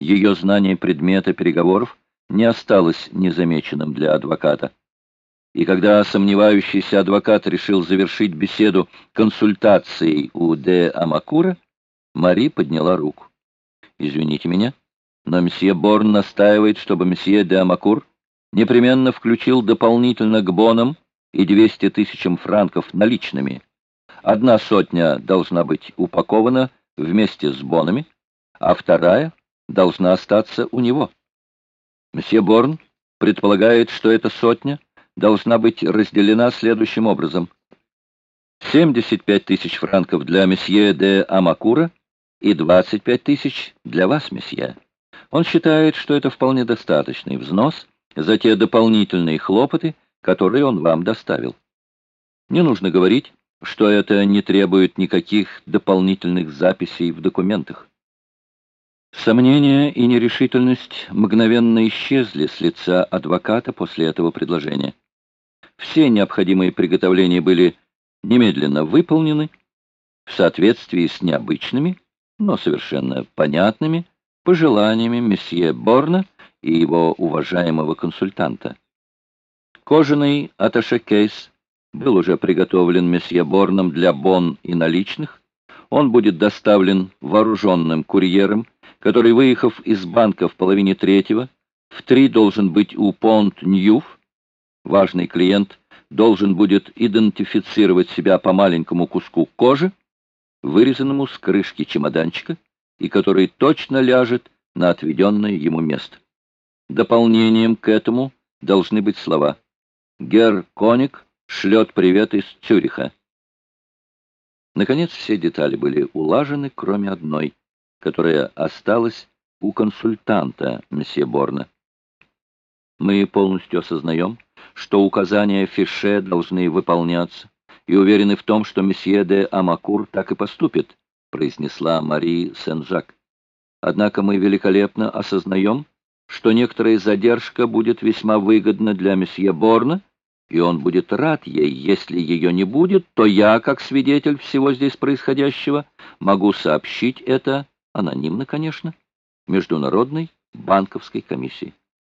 Ее знание предмета переговоров не осталось незамеченным для адвоката. И когда сомневающийся адвокат решил завершить беседу консультацией у де Амакура, Мари подняла руку. «Извините меня, но месье Борн настаивает, чтобы месье де Амакур непременно включил дополнительно к бонам и 200 тысячам франков наличными. Одна сотня должна быть упакована вместе с бонами, а вторая должна остаться у него. Месье Борн предполагает, что эта сотня должна быть разделена следующим образом. 75 тысяч франков для месье де Амакура и 25 тысяч для вас, месье. Он считает, что это вполне достаточный взнос за те дополнительные хлопоты, которые он вам доставил. Не нужно говорить, что это не требует никаких дополнительных записей в документах. Сомнения и нерешительность мгновенно исчезли с лица адвоката после этого предложения. Все необходимые приготовления были немедленно выполнены в соответствии с необычными, но совершенно понятными пожеланиями месье Борна и его уважаемого консультанта. Кожаный аташе-кейс был уже приготовлен месье Борном для бон и наличных. Он будет доставлен вооруженным курьером, который, выехав из банка в половине третьего, в три должен быть у Понт-Ньюф. Важный клиент должен будет идентифицировать себя по маленькому куску кожи, вырезанному с крышки чемоданчика, и который точно ляжет на отведенное ему место. Дополнением к этому должны быть слова «Гер Коник шлет привет из Цюриха». Наконец все детали были улажены, кроме одной, которая осталась у консультанта месье Борна. Мы полностью осознаем, что указания Фише должны выполняться, и уверены в том, что месье де Амакур так и поступит, произнесла Мари Сен-Жак. Однако мы великолепно осознаем, что некоторая задержка будет весьма выгодна для месье Борна, и он будет рад ей. Если ее не будет, то я, как свидетель всего здесь происходящего, могу сообщить это, анонимно, конечно, Международной банковской комиссии.